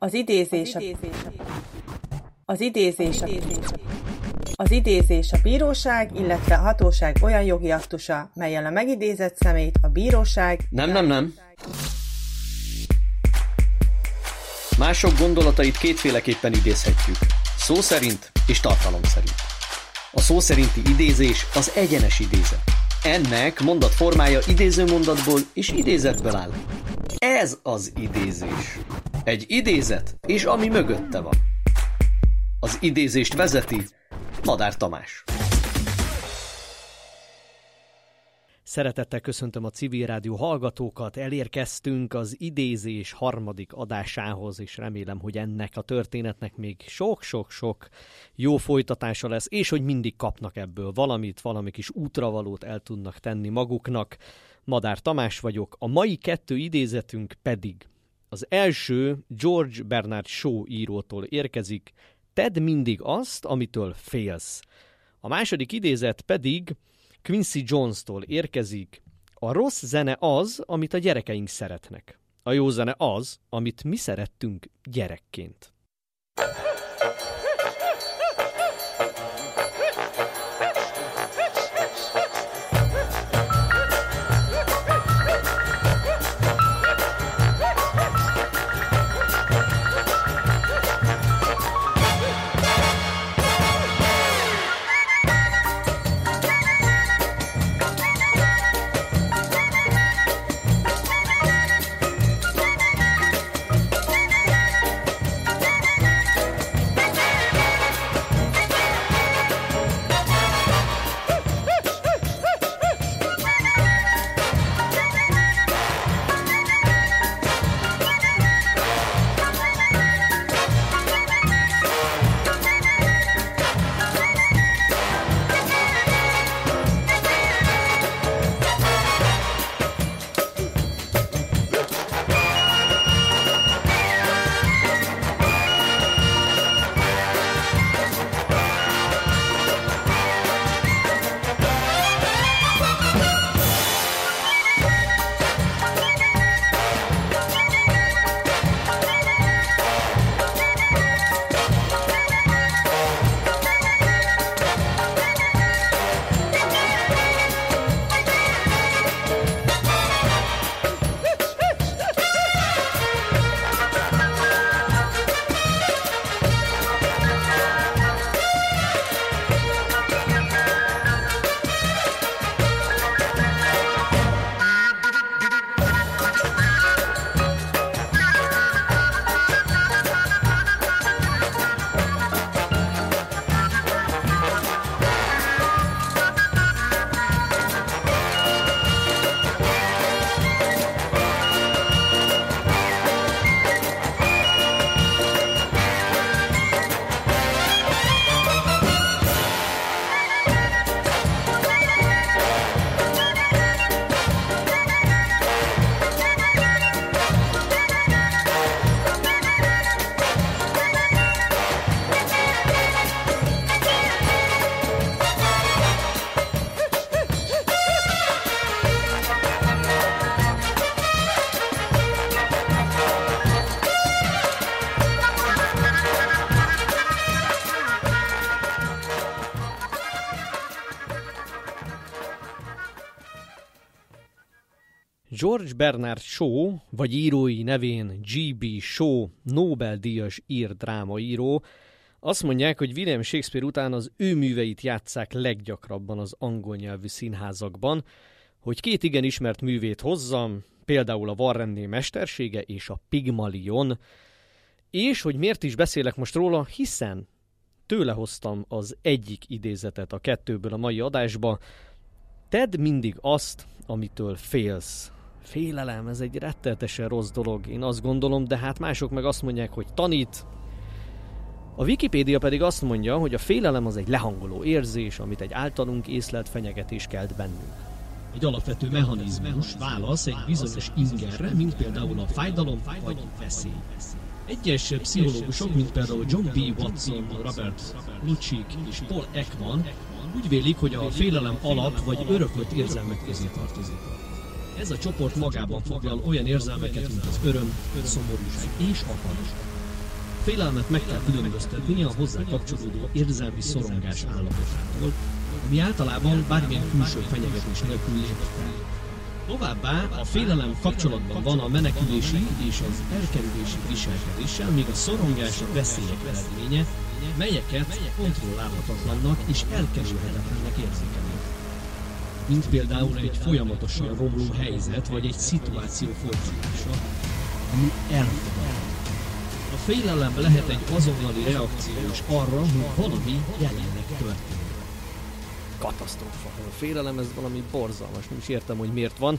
Az idézés a... Az idézés a... Az idézés a bíróság, illetve a hatóság olyan jogi aktusa, melyel a megidézett szemét a bíróság... Nem, nem, nem. Mások gondolatait kétféleképpen idézhetjük. Szó szerint és tartalom szerint. A szó szerinti idézés az egyenes idézet. Ennek mondat formája idéző mondatból és idézetből áll. Ez az idézés. Egy idézet, és ami mögötte van. Az idézést vezeti Madár Tamás. Szeretettel köszöntöm a civil rádió hallgatókat, elérkeztünk az idézés harmadik adásához, és remélem, hogy ennek a történetnek még sok-sok-sok jó folytatása lesz, és hogy mindig kapnak ebből valamit, valami kis útravalót el tudnak tenni maguknak. Madár Tamás vagyok, a mai kettő idézetünk pedig az első George Bernard Shaw írótól érkezik, Tedd mindig azt, amitől félsz. A második idézet pedig Quincy Jones-tól érkezik. A rossz zene az, amit a gyerekeink szeretnek. A jó zene az, amit mi szerettünk gyerekként. George Bernard Shaw, vagy írói nevén G.B. Shaw, Nobel-díjas ír drámaíró, azt mondják, hogy William Shakespeare után az ő műveit játszák leggyakrabban az angol nyelvű színházakban, hogy két igen ismert művét hozzam, például a Warrenné mestersége és a Pigmalion, és hogy miért is beszélek most róla, hiszen tőle hoztam az egyik idézetet a kettőből a mai adásba, Tedd mindig azt, amitől félsz. Félelem, ez egy retteltesen rossz dolog, én azt gondolom, de hát mások meg azt mondják, hogy tanít. A Wikipédia pedig azt mondja, hogy a félelem az egy lehangoló érzés, amit egy általunk észlelt fenyegetés kelt bennünk. Egy alapvető mechanizmus válasz egy bizonyos ingerre, mint például a fájdalom vagy veszély. Egyes pszichológusok, mint például John B. Watson, Robert Lucic és Paul Ekman úgy vélik, hogy a félelem alap vagy örökölt érzelmek közé tartozik. Ez a csoport magában foglal olyan érzelmeket, mint az öröm, szomorúság és akarat. félelmet meg kell különböztetni a hozzá kapcsolódó érzelmi szorongás állapotától, ami általában bármilyen külső fenyegetés nélkül lép Továbbá a félelem kapcsolatban van a menekülési és az elkerülési viselkedéssel, míg a szorongás a veszélyek eredménye, melyeket kontrollálhatatlannak és elkerülhetetlennek érzékelünk. Mint például egy folyamatosan romló helyzet vagy egy szituáció folytatása, ami elfogadható. A félelem lehet egy azonnali reakció is arra, hogy valami jelenleg történik katasztrófa. A félelem ez valami borzalmas, nem is értem, hogy miért van.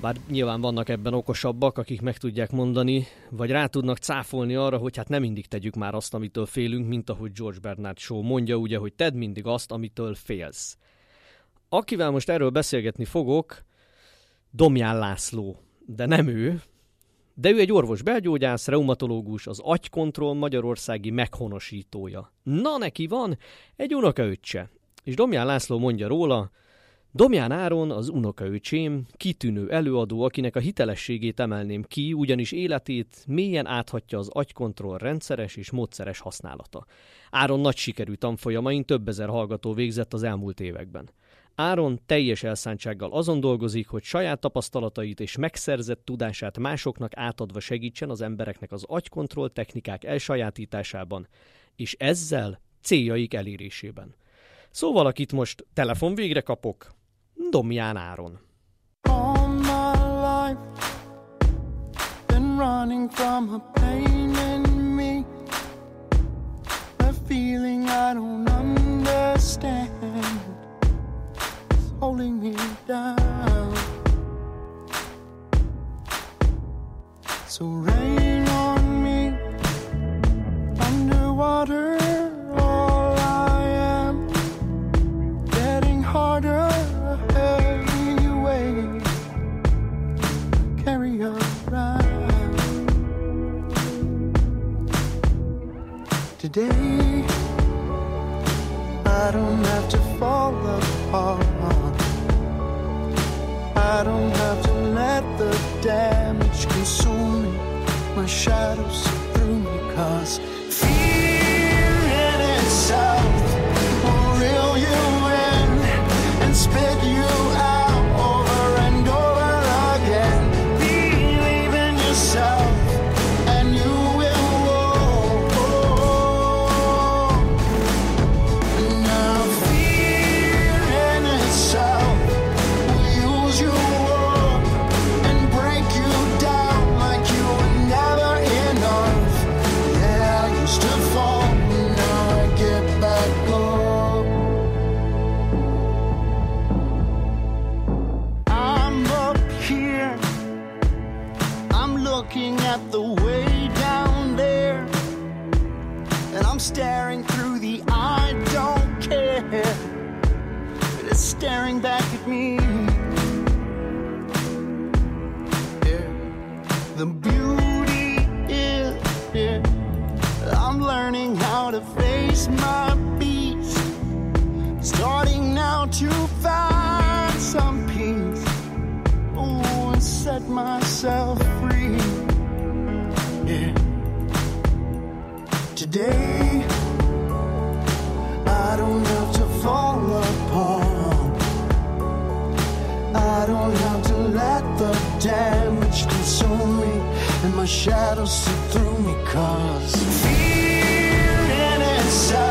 Bár nyilván vannak ebben okosabbak, akik meg tudják mondani, vagy rá tudnak cáfolni arra, hogy hát nem mindig tegyük már azt, amitől félünk, mint ahogy George Bernard Shaw mondja, ugye, hogy tedd mindig azt, amitől félsz. Akivel most erről beszélgetni fogok, Domján László, de nem ő, de ő egy orvos belgyógyász, reumatológus, az agykontroll magyarországi meghonosítója. Na neki van egy unokaöccse, és Domján László mondja róla, Domján Áron az unokaöcsém, kitűnő előadó, akinek a hitelességét emelném ki, ugyanis életét mélyen áthatja az agykontroll rendszeres és módszeres használata. Áron nagy sikerű tanfolyamain több ezer hallgató végzett az elmúlt években. Áron teljes elszántsággal azon dolgozik, hogy saját tapasztalatait és megszerzett tudását másoknak átadva segítsen az embereknek az agykontroll technikák elsajátításában, és ezzel céljaik elérésében. Szóval, akit most telefon végre kapok, Domján Áron. Feeling I don't understand holding me down So rain on me Underwater all I am, getting harder, heavy weight, carry around. today. I don't have to fall apart. I don't have to let the damage consume me. My shadows I don't have to let the damage consume me and my shadows see through me. Cause fear itself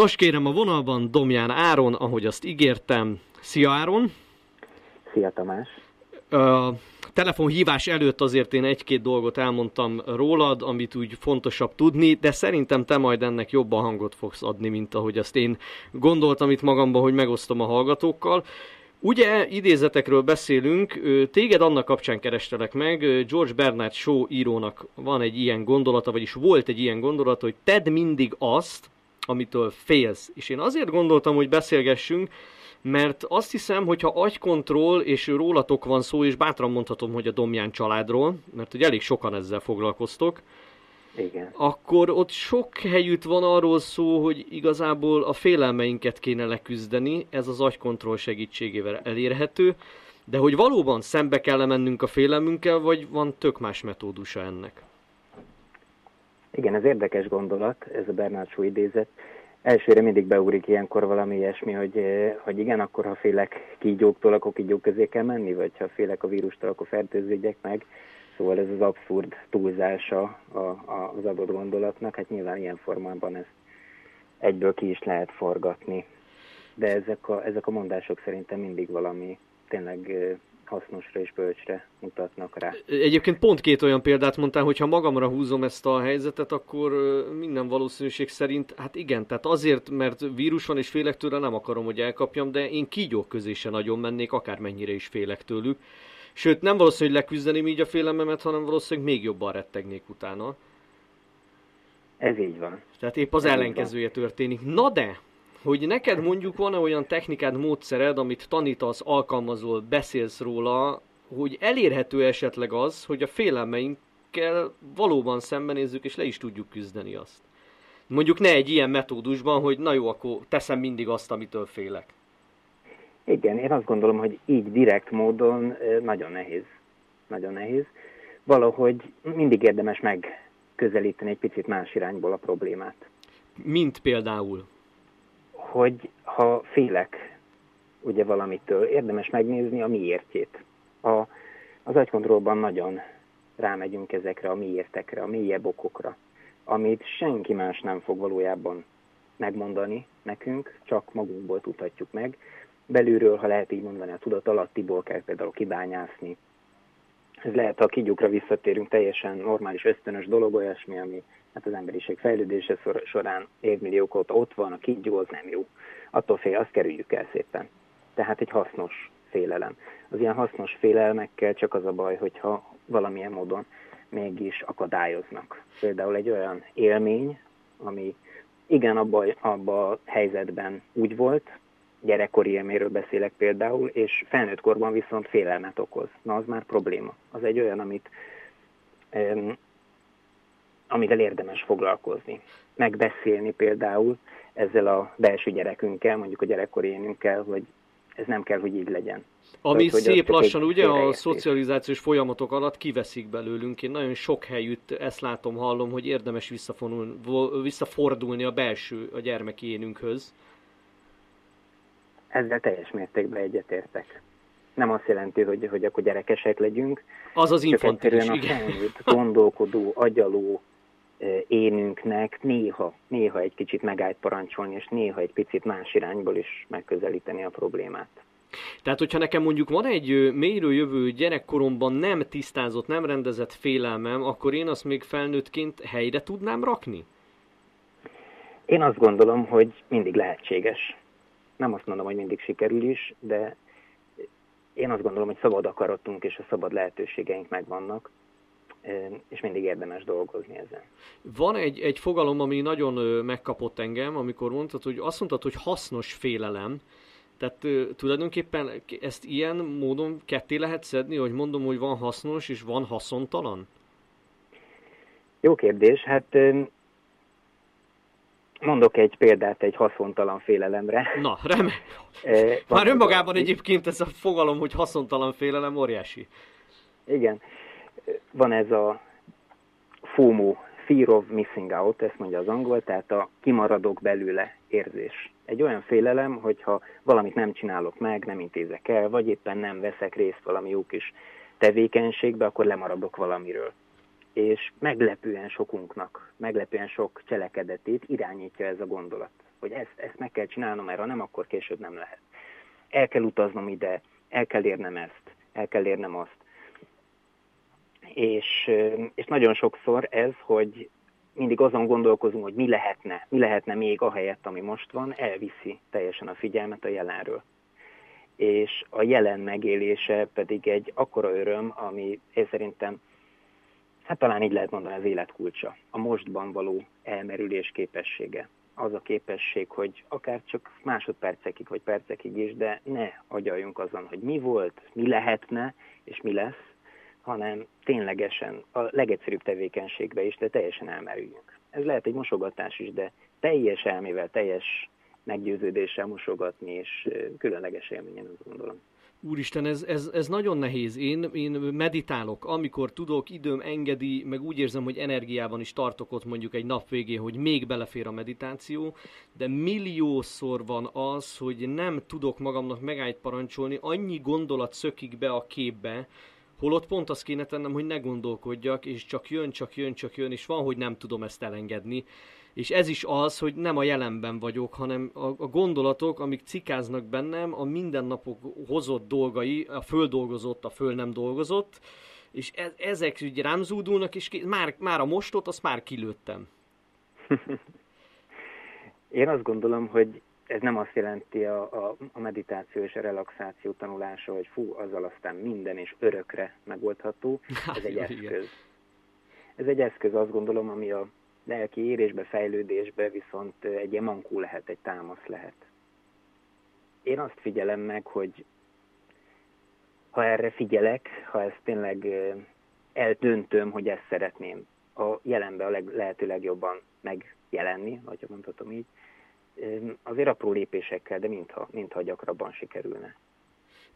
Nos kérem, a vonalban Domján Áron, ahogy azt ígértem. Szia Áron! Szia Tamás! A telefonhívás előtt azért én egy-két dolgot elmondtam rólad, amit úgy fontosabb tudni, de szerintem te majd ennek jobban hangot fogsz adni, mint ahogy azt én gondoltam itt magamban, hogy megosztom a hallgatókkal. Ugye idézetekről beszélünk, téged annak kapcsán kerestelek meg, George Bernard Shaw írónak van egy ilyen gondolata, vagyis volt egy ilyen gondolata, hogy tedd mindig azt, amitől félsz. És én azért gondoltam, hogy beszélgessünk, mert azt hiszem, hogyha agykontroll és rólatok van szó, és bátran mondhatom, hogy a Domján családról, mert hogy elég sokan ezzel foglalkoztok, igen. akkor ott sok helyütt van arról szó, hogy igazából a félelmeinket kéne leküzdeni, ez az agykontroll segítségével elérhető, de hogy valóban szembe kell mennünk a félelmünkkel, vagy van tök más metódusa ennek? Igen, ez érdekes gondolat, ez a Bernard Shaw idézet elsőre mindig beugrik ilyenkor valami ilyesmi, hogy, eh, hogy igen, akkor ha félek kígyóktól, akkor kígyók közé kell menni, vagy ha félek a vírustól, akkor fertőződjek meg. Szóval ez az abszurd túlzása a, a, az adott gondolatnak, hát nyilván ilyen formában ezt egyből ki is lehet forgatni. De ezek a, ezek a mondások szerintem mindig valami tényleg eh, hasznosra és bölcsre mutatnak rá. Egyébként pont két olyan példát mondtál, hogy ha magamra húzom ezt a helyzetet, akkor minden valószínűség szerint, hát igen, tehát azért, mert vírus van és félek tőle, nem akarom, hogy elkapjam, de én kígyók közé se nagyon mennék, akármennyire is félek tőlük. Sőt, nem valószínű, hogy leküzdeném így a félelmemet, hanem valószínűleg még jobban rettegnék utána. Ez így van. Tehát épp az Ez ellenkezője történik. Na de, hogy neked mondjuk van-e olyan technikád, módszered, amit tanítasz, alkalmazol, beszélsz róla, hogy elérhető esetleg az, hogy a félelmeinkkel valóban szembenézzük, és le is tudjuk küzdeni azt. Mondjuk ne egy ilyen metódusban, hogy na jó, akkor teszem mindig azt, amitől félek. Igen, én azt gondolom, hogy így direkt módon nagyon nehéz. Nagyon nehéz. Valahogy mindig érdemes megközelíteni egy picit más irányból a problémát. Mint például? Hogy ha félek ugye valamitől, érdemes megnézni a miértjét. A, az agykontrollban nagyon rámegyünk ezekre a miértekre, a mélyebb okokra, amit senki más nem fog valójában megmondani nekünk, csak magunkból tudhatjuk meg. Belülről, ha lehet így mondani, a tudat alattiból kell például kibányászni. Ez lehet, a kigyukra visszatérünk, teljesen normális, ösztönös dolog, olyasmi, ami hát az emberiség fejlődése során évmilliók óta ott van, a kígyó az nem jó. Attól fél, azt kerüljük el szépen. Tehát egy hasznos félelem. Az ilyen hasznos félelmekkel csak az a baj, hogyha valamilyen módon mégis akadályoznak. Például egy olyan élmény, ami igen, abban abba a helyzetben úgy volt, gyerekkori élményről beszélek például, és felnőtt korban viszont félelmet okoz. Na, az már probléma. Az egy olyan, amit amivel érdemes foglalkozni. Megbeszélni például ezzel a belső gyerekünkkel, mondjuk a gyerekkori énünkkel, hogy ez nem kell, hogy így legyen. Ami Tehát, szép lassan ugye a szocializációs folyamatok alatt kiveszik belőlünk. Én nagyon sok helyütt ezt látom, hallom, hogy érdemes visszafordulni a belső, a gyermeki énünkhöz. Ezzel teljes mértékben egyetértek. Nem azt jelenti, hogy, hogy akkor gyerekesek legyünk. Az az infantilis, igen. A gondolkodó, agyaló, énünknek néha, néha egy kicsit megállt parancsolni, és néha egy picit más irányból is megközelíteni a problémát. Tehát, hogyha nekem mondjuk van egy mélyről jövő gyerekkoromban nem tisztázott, nem rendezett félelmem, akkor én azt még felnőttként helyre tudnám rakni? Én azt gondolom, hogy mindig lehetséges. Nem azt mondom, hogy mindig sikerül is, de én azt gondolom, hogy szabad akaratunk és a szabad lehetőségeink megvannak és mindig érdemes dolgozni ezen. Van egy, egy fogalom, ami nagyon megkapott engem, amikor mondtad, hogy azt mondtad, hogy hasznos félelem, tehát tulajdonképpen ezt ilyen módon ketté lehet szedni, hogy mondom, hogy van hasznos és van haszontalan? Jó kérdés. Hát mondok egy példát egy haszontalan félelemre. Na, remek. Már önmagában egyébként ez a fogalom, hogy haszontalan félelem óriási. Igen van ez a FOMO fear of missing out, ezt mondja az angol, tehát a kimaradok belőle érzés. Egy olyan félelem, hogyha valamit nem csinálok meg, nem intézek el, vagy éppen nem veszek részt valami jó kis tevékenységbe, akkor lemaradok valamiről. És meglepően sokunknak, meglepően sok cselekedetét irányítja ez a gondolat, hogy ezt, ezt meg kell csinálnom, mert ha nem, akkor később nem lehet. El kell utaznom ide, el kell érnem ezt, el kell érnem azt. És, és nagyon sokszor ez, hogy mindig azon gondolkozunk, hogy mi lehetne, mi lehetne még ahelyett, ami most van, elviszi teljesen a figyelmet a jelenről. És a jelen megélése pedig egy akkora öröm, ami én szerintem, hát talán így lehet mondani az életkulcsa. A mostban való elmerülés képessége. Az a képesség, hogy akár csak másodpercekig vagy percekig is, de ne agyaljunk azon, hogy mi volt, mi lehetne és mi lesz, hanem ténylegesen a legegyszerűbb tevékenységbe is, de teljesen elmerüljünk. Ez lehet egy mosogatás is, de teljes elmével, teljes meggyőződéssel mosogatni, és különleges élmény, én azt gondolom. Úristen, ez, ez, ez nagyon nehéz. Én, én meditálok, amikor tudok, időm engedi, meg úgy érzem, hogy energiában is tartok ott mondjuk egy nap végén, hogy még belefér a meditáció, de milliószor van az, hogy nem tudok magamnak megállt parancsolni, annyi gondolat szökik be a képbe, Holott pont azt kéne tennem, hogy ne gondolkodjak, és csak jön, csak jön, csak jön, és van, hogy nem tudom ezt elengedni. És ez is az, hogy nem a jelenben vagyok, hanem a, a gondolatok, amik cikáznak bennem, a mindennapok hozott dolgai, a föl dolgozott, a föl nem dolgozott, és e, ezek ugye rám zúdulnak, és ki, már, már a mostot, azt már kilőttem. Én azt gondolom, hogy ez nem azt jelenti a, a, a meditáció és a relaxáció tanulása, hogy fú, azzal aztán minden és örökre megoldható. Ez egy eszköz. Ez egy eszköz, azt gondolom, ami a lelki érésbe, fejlődésbe viszont egy ilyen mankú lehet, egy támasz lehet. Én azt figyelem meg, hogy ha erre figyelek, ha ezt tényleg eldöntöm, hogy ezt szeretném a jelenbe a leg, lehető legjobban megjelenni, vagy mondhatom így, azért apró lépésekkel, de mintha, mintha gyakrabban sikerülne.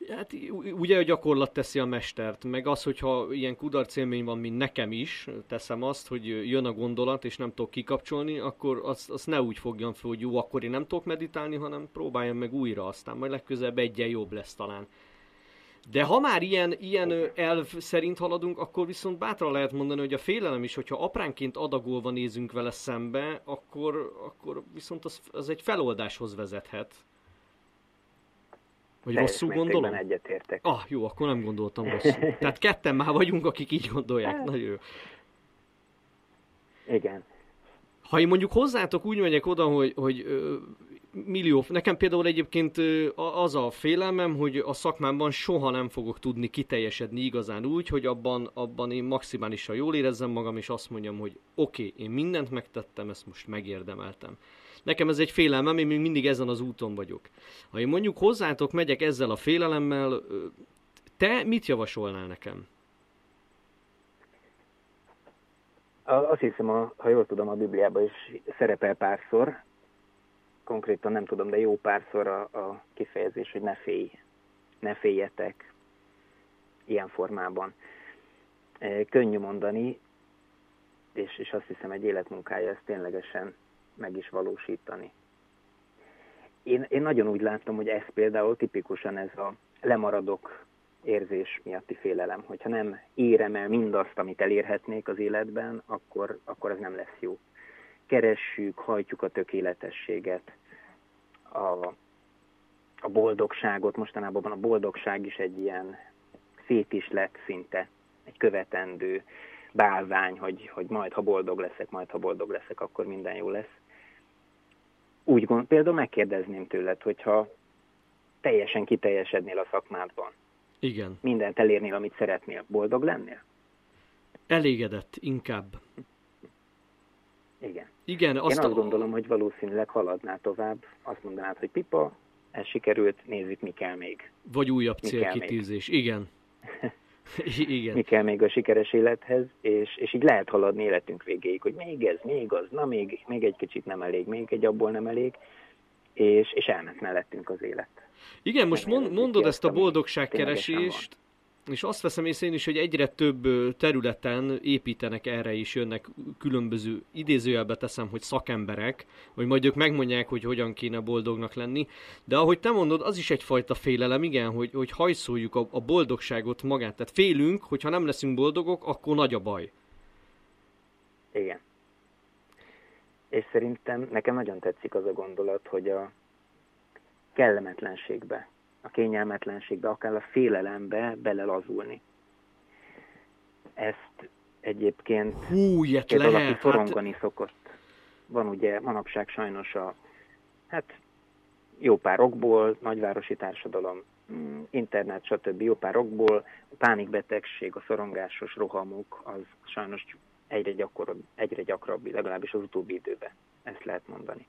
Hát ugye a gyakorlat teszi a mestert, meg az, hogyha ilyen kudarc élmény van, mint nekem is, teszem azt, hogy jön a gondolat, és nem tudok kikapcsolni, akkor azt, azt ne úgy fogjam fel, hogy jó, akkor én nem tudok meditálni, hanem próbáljam meg újra, aztán majd legközelebb egyen jobb lesz talán. De ha már ilyen, ilyen elv szerint haladunk, akkor viszont bátran lehet mondani, hogy a félelem is, hogyha apránként adagolva nézünk vele szembe, akkor, akkor viszont az, az egy feloldáshoz vezethet. Vagy Teljes rosszul gondolom? egyetértek. Ah, jó, akkor nem gondoltam rosszul. Tehát ketten már vagyunk, akik így gondolják. Hát. Nagyon jó. Igen. Ha én mondjuk hozzátok úgy megyek oda, hogy, hogy millió, nekem például egyébként az a félelmem, hogy a szakmámban soha nem fogok tudni kiteljesedni igazán úgy, hogy abban, abban én maximálisan jól érezzem magam, és azt mondjam, hogy oké, okay, én mindent megtettem, ezt most megérdemeltem. Nekem ez egy félelmem, én még mindig ezen az úton vagyok. Ha én mondjuk hozzátok megyek ezzel a félelemmel, te mit javasolnál nekem? Azt hiszem, ha jól tudom, a Bibliában is szerepel párszor, konkrétan nem tudom, de jó párszor a, a kifejezés, hogy ne félj, ne féljetek ilyen formában. E, könnyű mondani, és, és azt hiszem egy életmunkája ezt ténylegesen meg is valósítani. Én, én nagyon úgy látom, hogy ez például tipikusan ez a lemaradok érzés miatti félelem, hogyha nem érem el mindazt, amit elérhetnék az életben, akkor, akkor ez nem lesz jó keressük, hajtjuk a tökéletességet, a, a boldogságot, mostanában a boldogság is egy ilyen szét is lett szinte, egy követendő bálvány, hogy, hogy majd ha boldog leszek, majd ha boldog leszek, akkor minden jó lesz. Úgy gond, például megkérdezném tőled, hogyha teljesen kiteljesednél a szakmádban. Igen. Mindent elérnél, amit szeretnél. Boldog lennél? Elégedett, inkább. Igen. Igen, azt Én azt a... gondolom, hogy valószínűleg haladnál tovább, azt mondanád, hogy pipa, ez sikerült, nézzük, mi kell még. Vagy újabb mi célkitűzés, igen. igen. Mi kell még a sikeres élethez, és, és így lehet haladni életünk végéig, hogy még ez, még az, na még, még egy kicsit nem elég, még egy abból nem elég, és, és elment mellettünk az élet. Igen, most mond, mondod ezt a boldogságkeresést, és azt veszem észre én is, hogy egyre több területen építenek erre is, jönnek különböző, idézőjelbe teszem, hogy szakemberek, hogy majd ők megmondják, hogy hogyan kéne boldognak lenni, de ahogy te mondod, az is egyfajta félelem, igen, hogy, hogy hajszoljuk a, a boldogságot magát, tehát félünk, hogy ha nem leszünk boldogok, akkor nagy a baj. Igen. És szerintem nekem nagyon tetszik az a gondolat, hogy a kellemetlenségbe a kényelmetlenségbe, akár a félelembe belelazulni. Ezt egyébként Hú, ilyet lehet, valaki hát- hát... szokott. Van ugye manapság sajnos a, hát jó pár okból, nagyvárosi társadalom, mm, internet, stb. jó pár okból, a pánikbetegség, a szorongásos rohamok, az sajnos egyre, gyakorobb, egyre gyakrabb, legalábbis az utóbbi időben, ezt lehet mondani.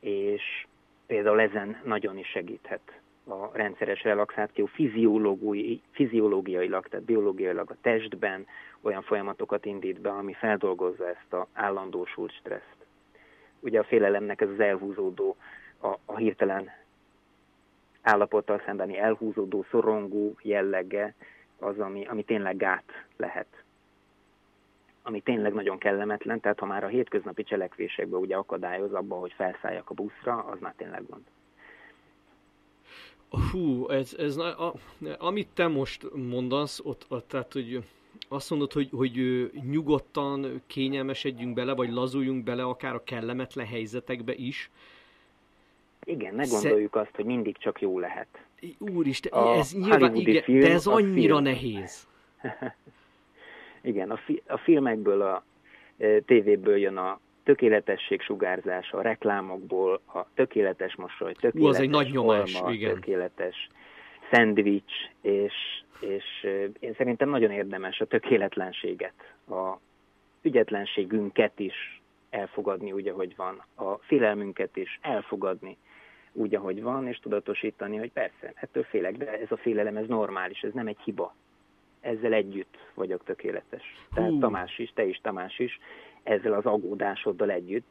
És például ezen nagyon is segíthet a rendszeres relaxáció fiziológiai, fiziológiailag, tehát biológiailag a testben olyan folyamatokat indít be, ami feldolgozza ezt a állandósult stresszt. Ugye a félelemnek ez az elhúzódó, a, a hirtelen állapottal szembeni elhúzódó, szorongó jellege az, ami, ami tényleg gát lehet. Ami tényleg nagyon kellemetlen, tehát ha már a hétköznapi cselekvésekben ugye akadályoz abban, hogy felszálljak a buszra, az már tényleg gond. Hú, ez, ez a, amit te most mondasz, ott, ott tehát, hogy azt mondod, hogy, hogy nyugodtan kényelmesedjünk bele, vagy lazuljunk bele akár a kellemetlen helyzetekbe is. Igen, ne gondoljuk Sze... azt, hogy mindig csak jó lehet. Úristen, a ez nyilván, igen, film, de ez annyira film. nehéz. igen, a, fi, a filmekből, a e, tévéből jön a tökéletesség sugárzása a reklámokból, a tökéletes mosoly, tökéletes Ú, az egy nagy nyomás, olma, igen. tökéletes szendvics, és, és én szerintem nagyon érdemes a tökéletlenséget, a ügyetlenségünket is elfogadni úgy, ahogy van, a félelmünket is elfogadni úgy, ahogy van, és tudatosítani, hogy persze, ettől félek, de ez a félelem, ez normális, ez nem egy hiba. Ezzel együtt vagyok tökéletes. Tehát Tamás is, te is, Tamás is, ezzel az aggódásoddal együtt,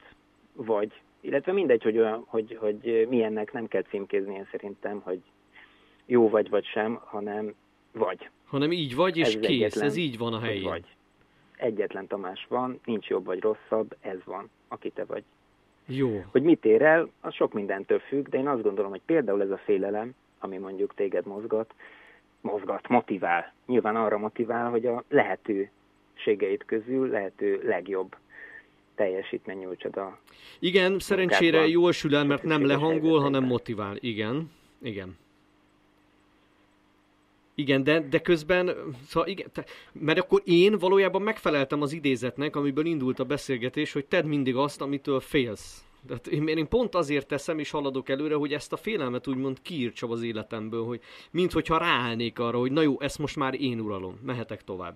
vagy, illetve mindegy, hogy, olyan, hogy, hogy milyennek nem kell címkézni én szerintem, hogy jó vagy vagy sem, hanem vagy. Hanem így vagy, és ez kész, egyetlen, ez így van a helyén. Vagy. Egyetlen Tamás van, nincs jobb vagy rosszabb, ez van, aki te vagy. Jó. Hogy mit ér el, az sok mindentől függ, de én azt gondolom, hogy például ez a félelem, ami mondjuk téged mozgat, mozgat, motivál. Nyilván arra motivál, hogy a lehető segélyt közül lehető legjobb teljesítmény nyújtsad a Igen, szerencsére jól sül el, mert nem lehangol, hanem motivál. Igen, igen. Igen, de, de közben, szóval igen, te, mert akkor én valójában megfeleltem az idézetnek, amiből indult a beszélgetés, hogy tedd mindig azt, amitől félsz. Tehát én, én pont azért teszem és haladok előre, hogy ezt a félelmet úgymond kiírtsam az életemből, hogy minthogyha ráállnék arra, hogy na jó, ezt most már én uralom, mehetek tovább.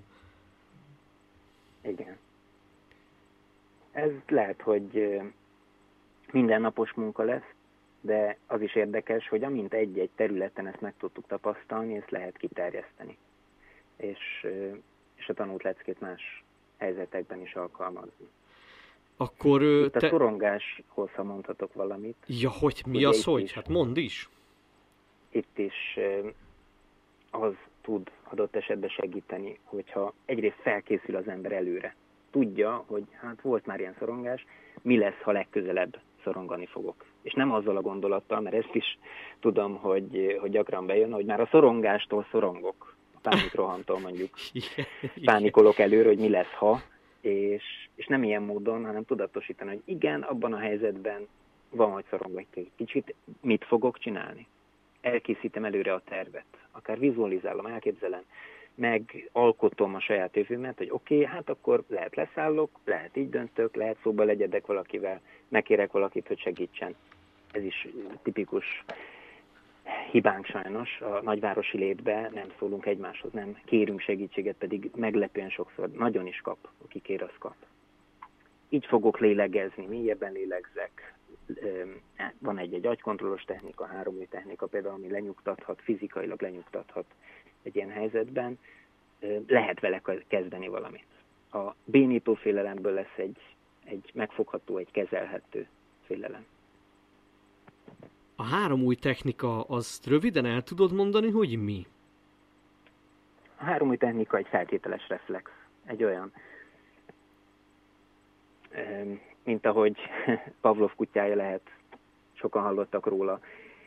Igen. Ez lehet, hogy mindennapos munka lesz, de az is érdekes, hogy amint egy-egy területen ezt meg tudtuk tapasztalni, ezt lehet kiterjeszteni. És, és a tanult leckét más helyzetekben is alkalmazni. Akkor Itt te... a szorongáshoz, ha mondhatok valamit. Ja, hogy mi az, hogy? Is, hát mondd is. Itt is az tud adott esetben segíteni, hogyha egyrészt felkészül az ember előre. Tudja, hogy hát volt már ilyen szorongás, mi lesz, ha legközelebb szorongani fogok. És nem azzal a gondolattal, mert ezt is tudom, hogy, hogy gyakran bejön, hogy már a szorongástól szorongok. A pánikrohamtól mondjuk. Pánikolok előre, hogy mi lesz, ha. És, és nem ilyen módon, hanem tudatosítani, hogy igen, abban a helyzetben van, hogy szorongok egy kicsit, mit fogok csinálni elkészítem előre a tervet, akár vizualizálom, elképzelem, meg alkotom a saját jövőmet, hogy oké, okay, hát akkor lehet leszállok, lehet így döntök, lehet szóba legyedek valakivel, megkérek valakit, hogy segítsen. Ez is tipikus hibánk sajnos. A nagyvárosi létbe nem szólunk egymáshoz, nem kérünk segítséget, pedig meglepően sokszor nagyon is kap, aki kér, az kap. Így fogok lélegezni, mélyebben lélegzek, van egy-egy agykontrollos technika, három technika például, ami lenyugtathat, fizikailag lenyugtathat egy ilyen helyzetben, lehet vele kezdeni valamit. A bénító félelemből lesz egy, egy megfogható, egy kezelhető félelem. A három új technika, azt röviden el tudod mondani, hogy mi? A három technika egy feltételes reflex, egy olyan, mint ahogy Pavlov kutyája lehet, sokan hallottak róla,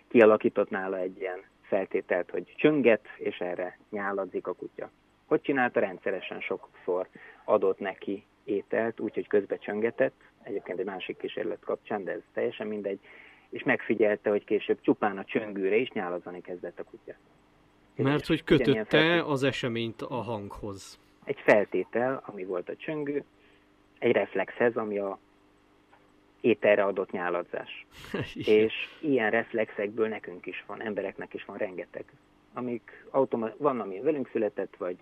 kialakított nála egy ilyen feltételt, hogy csönget, és erre nyáladzik a kutya. Hogy csinálta? Rendszeresen sokszor adott neki ételt, úgyhogy közbe csöngetett, egyébként egy másik kísérlet kapcsán, de ez teljesen mindegy, és megfigyelte, hogy később csupán a csöngőre is nyálazani kezdett a kutya. Mert hogy kötötte az eseményt a hanghoz. Egy feltétel, ami volt a csöngő, egy reflexhez, ami a ételre adott nyáladzás. és ilyen reflexekből nekünk is van, embereknek is van rengeteg, amik automa- van, ami velünk született, vagy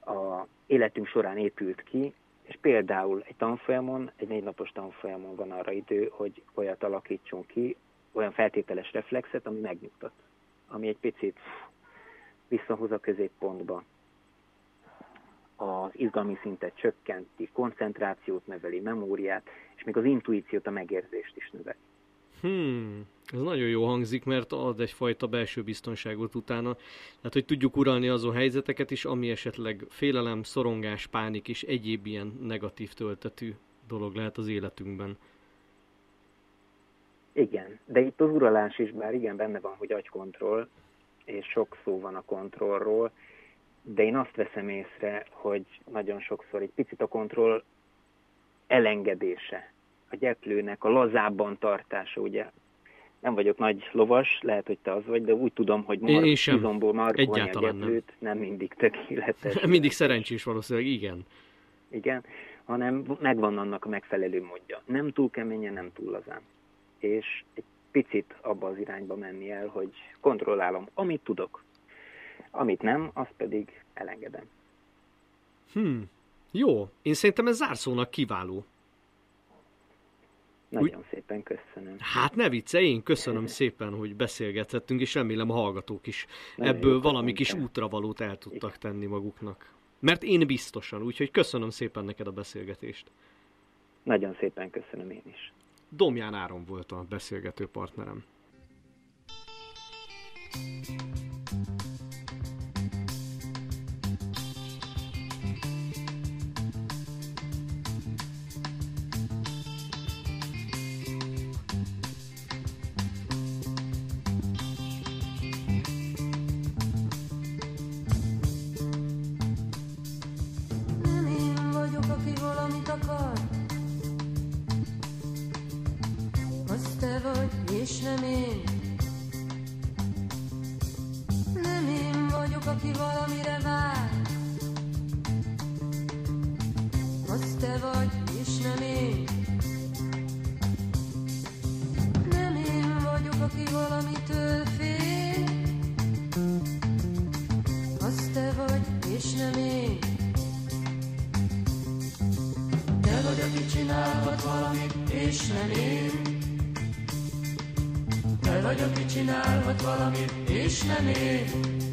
a életünk során épült ki, és például egy tanfolyamon, egy négy napos tanfolyamon van arra idő, hogy olyat alakítsunk ki, olyan feltételes reflexet, ami megnyugtat, ami egy picit visszahoz a középpontba. Az izgalmi szintet csökkenti, koncentrációt növeli, memóriát, és még az intuíciót, a megérzést is növeli. Hmm, ez nagyon jó hangzik, mert ad egyfajta belső biztonságot utána. Tehát, hogy tudjuk uralni azon helyzeteket is, ami esetleg félelem, szorongás, pánik és egyéb ilyen negatív töltetű dolog lehet az életünkben. Igen, de itt az uralás is, bár igen, benne van, hogy agykontroll, és sok szó van a kontrollról, de én azt veszem észre, hogy nagyon sokszor egy picit a kontroll elengedése, a gyeplőnek a lazábban tartása, ugye nem vagyok nagy lovas, lehet, hogy te az vagy, de úgy tudom, hogy mar, Én sem. izomból markolni a gyeplőt nem. nem mindig tökéletes. mindig szerencsés valószínűleg, igen. Igen, hanem megvan annak a megfelelő módja. Nem túl keményen, nem túl lazán. És egy picit abba az irányba menni el, hogy kontrollálom, amit tudok. Amit nem, azt pedig elengedem. Hmm. Jó, én szerintem ez zárszónak kiváló. Nagyon Úgy... szépen köszönöm. Hát ne vicce, én köszönöm szépen, hogy beszélgethettünk, és remélem a hallgatók is Nagyon ebből valami kis útravalót el tudtak tenni maguknak. Mert én biztosan, úgyhogy köszönöm szépen neked a beszélgetést. Nagyon szépen köszönöm én is. Domján Áron volt a beszélgető partnerem. nem én. Nem én vagyok, aki valamire vár. Az te vagy, és nem én. Nem én vagyok, aki valamitől fél. Az te vagy, és nem én. Te vagy, aki csinálhat valamit, és nem én vagy, aki csinálhat valamit, és nem én.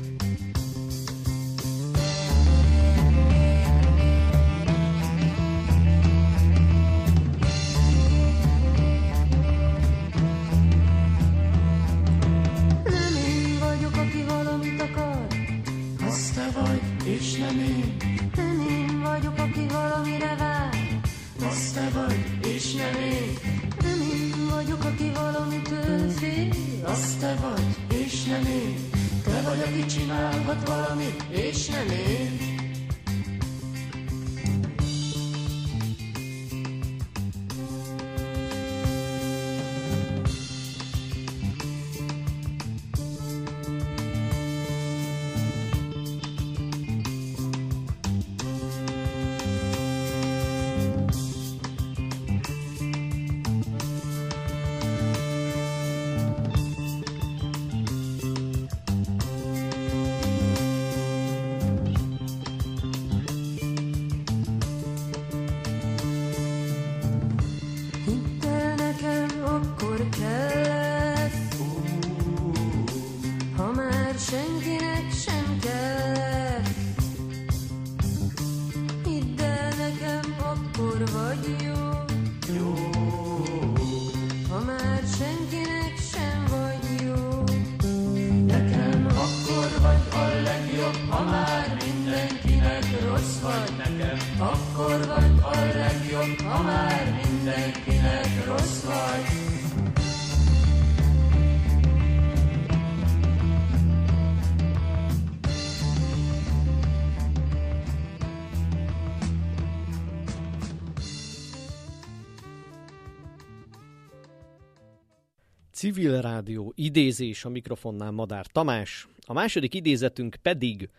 Civil Rádió idézés a mikrofonnál Madár Tamás. A második idézetünk pedig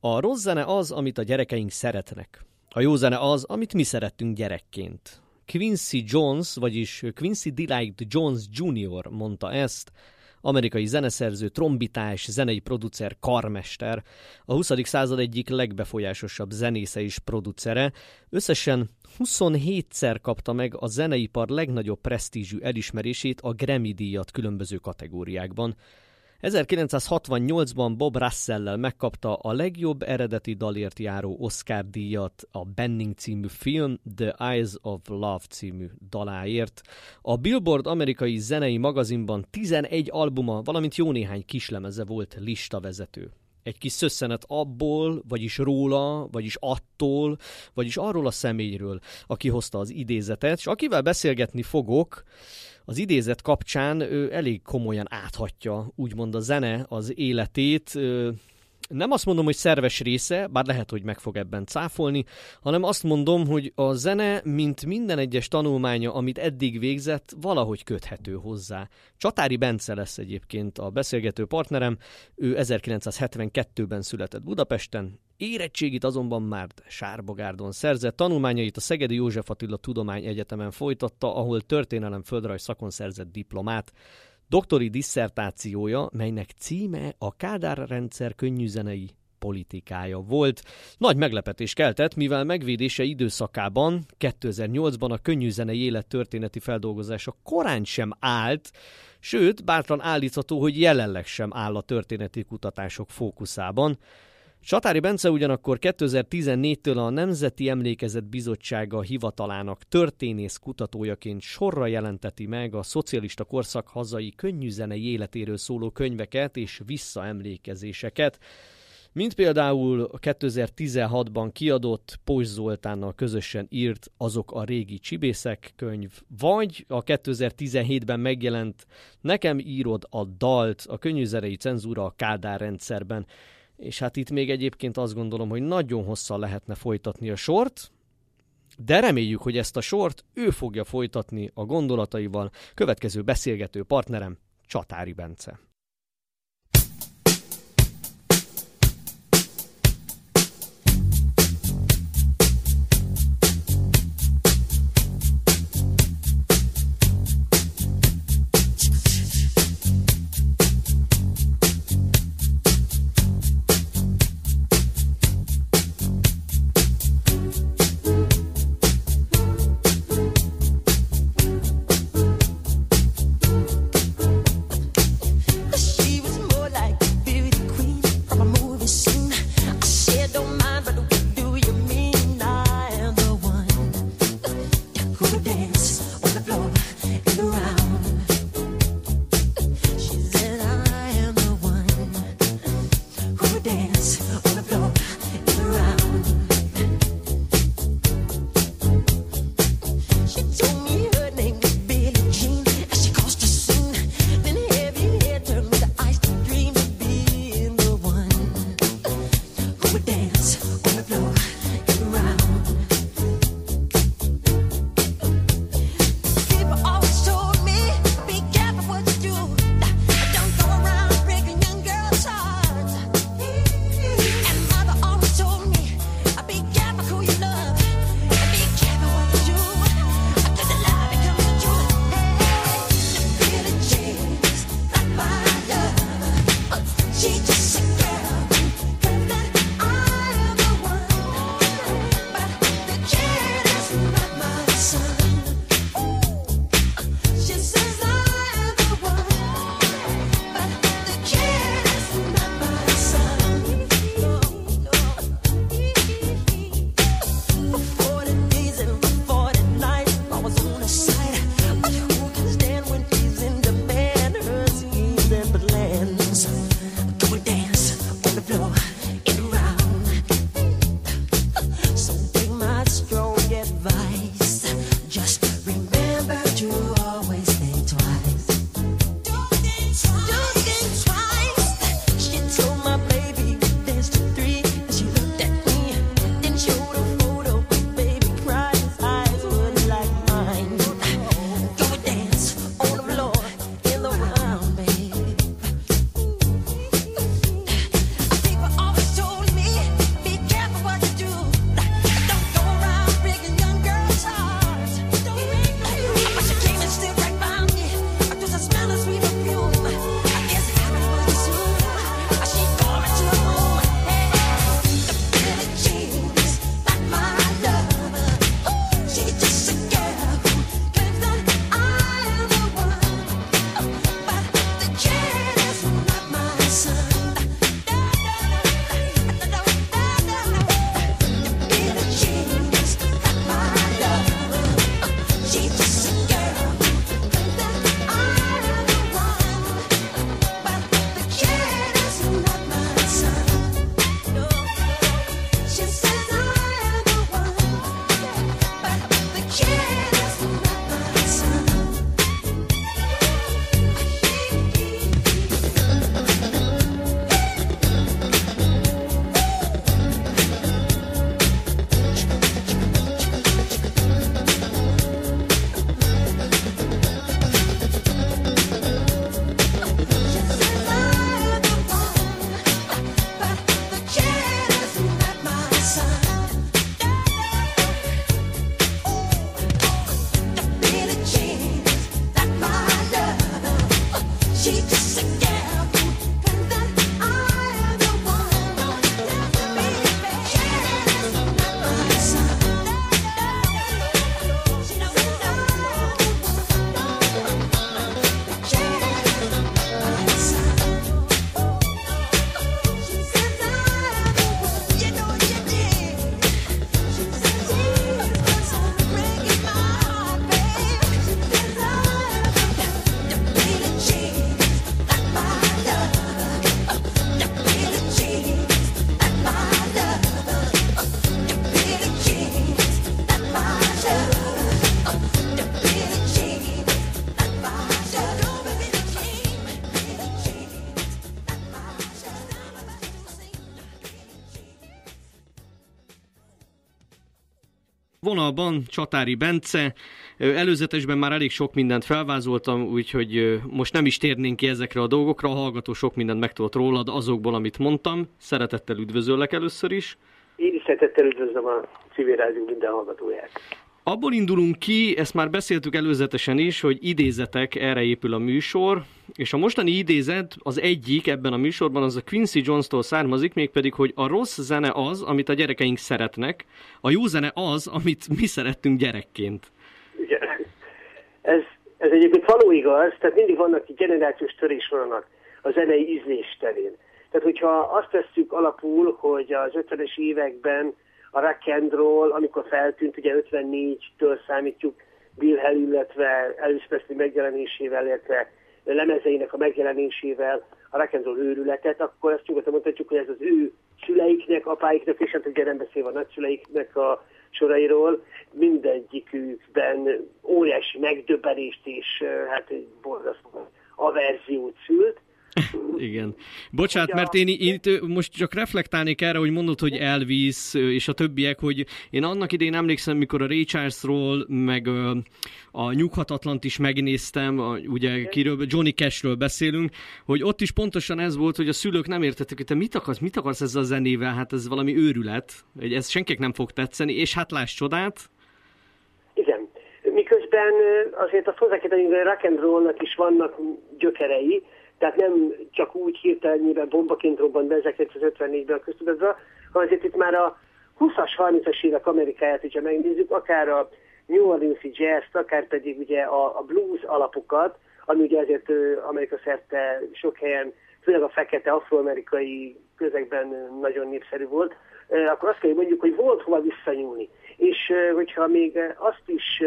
a rossz zene az, amit a gyerekeink szeretnek. A jó zene az, amit mi szerettünk gyerekként. Quincy Jones, vagyis Quincy Delight Jones Jr. mondta ezt, amerikai zeneszerző, trombitás, zenei producer, karmester, a 20. század egyik legbefolyásosabb zenésze és producere. Összesen 27-szer kapta meg a zeneipar legnagyobb presztízsű elismerését a Grammy díjat különböző kategóriákban. 1968-ban Bob Russell-lel megkapta a legjobb eredeti dalért járó Oscar díjat a Benning című film The Eyes of Love című daláért. A Billboard amerikai zenei magazinban 11 albuma, valamint jó néhány kislemeze volt listavezető egy kis szösszenet abból, vagyis róla, vagyis attól, vagyis arról a személyről, aki hozta az idézetet, és akivel beszélgetni fogok, az idézet kapcsán ő elég komolyan áthatja, úgymond a zene az életét, nem azt mondom, hogy szerves része, bár lehet, hogy meg fog ebben cáfolni, hanem azt mondom, hogy a zene, mint minden egyes tanulmánya, amit eddig végzett, valahogy köthető hozzá. Csatári Bence lesz egyébként a beszélgető partnerem, ő 1972-ben született Budapesten, Érettségit azonban már Sárbogárdon szerzett, tanulmányait a Szegedi József Attila Egyetemen folytatta, ahol történelem földrajz szakon szerzett diplomát. Doktori disszertációja, melynek címe a Kádár rendszer könnyűzenei politikája volt. Nagy meglepetés keltett, mivel megvédése időszakában, 2008-ban a könnyűzenei élettörténeti feldolgozása korán sem állt, sőt, bátran állítható, hogy jelenleg sem áll a történeti kutatások fókuszában. Satári Bence ugyanakkor 2014-től a Nemzeti Emlékezet Bizottsága hivatalának történész kutatójaként sorra jelenteti meg a szocialista korszak hazai könnyűzenei életéről szóló könyveket és visszaemlékezéseket, mint például a 2016-ban kiadott Pós Zoltánnal közösen írt Azok a régi csibészek könyv, vagy a 2017-ben megjelent Nekem írod a dalt, a könnyűzenei cenzúra a Kádár rendszerben, és hát itt még egyébként azt gondolom, hogy nagyon hosszan lehetne folytatni a sort, de reméljük, hogy ezt a sort ő fogja folytatni a gondolataival. Következő beszélgető partnerem Csatári Bence. Vonalban Csatári Bence. Előzetesben már elég sok mindent felvázoltam, úgyhogy most nem is térnénk ki ezekre a dolgokra. A hallgató sok mindent megtudott rólad azokból, amit mondtam. Szeretettel üdvözöllek először is. Én is szeretettel üdvözlöm a civil rádió minden hallgatóját. Abból indulunk ki, ezt már beszéltük előzetesen is, hogy idézetek, erre épül a műsor, és a mostani idézet az egyik ebben a műsorban az a Quincy Jones-tól származik, mégpedig, hogy a rossz zene az, amit a gyerekeink szeretnek, a jó zene az, amit mi szerettünk gyerekként. Igen. Ez, ez egyébként való igaz, tehát mindig vannak generációs törés vannak a zenei ízlés terén. Tehát, hogyha azt tesszük alapul, hogy az 50-es években a rock and roll, amikor feltűnt, ugye 54-től számítjuk Bill Hell, illetve Elvis Presley megjelenésével, illetve lemezeinek a megjelenésével a rock and roll őrületet, akkor ezt nyugodtan mondhatjuk, hogy ez az ő szüleiknek, apáiknak, és hát ugye nem beszélve a nagyszüleiknek a sorairól, mindegyikükben óriási megdöbbenést és hát egy borzasztó averziót szült, igen. Bocsát, mert én itt most csak reflektálnék erre, hogy mondod, hogy Elvis és a többiek, hogy én annak idén emlékszem, mikor a Ray Charlesról, meg a Nyughatatlant is megnéztem, a, ugye kiről, Johnny Cashről beszélünk, hogy ott is pontosan ez volt, hogy a szülők nem értettek, hogy te mit akarsz, mit akarsz ezzel a zenével, hát ez valami őrület, hogy ez senkinek nem fog tetszeni, és hát láss csodát. Igen. Miközben azért azt hozzá kell hogy a rock is vannak gyökerei, tehát nem csak úgy hirtelenjében bombaként robbant be 1954-ben a köztudatba, hanem azért itt már a 20-as, 30-as évek Amerikáját, hogyha megnézzük, akár a New Orleans-i jazz akár pedig ugye a, a blues alapokat, ami ugye ezért Amerika szerte sok helyen, főleg a fekete afroamerikai közegben nagyon népszerű volt, akkor azt kell, mondjuk, hogy volt hova visszanyúlni. És hogyha még azt is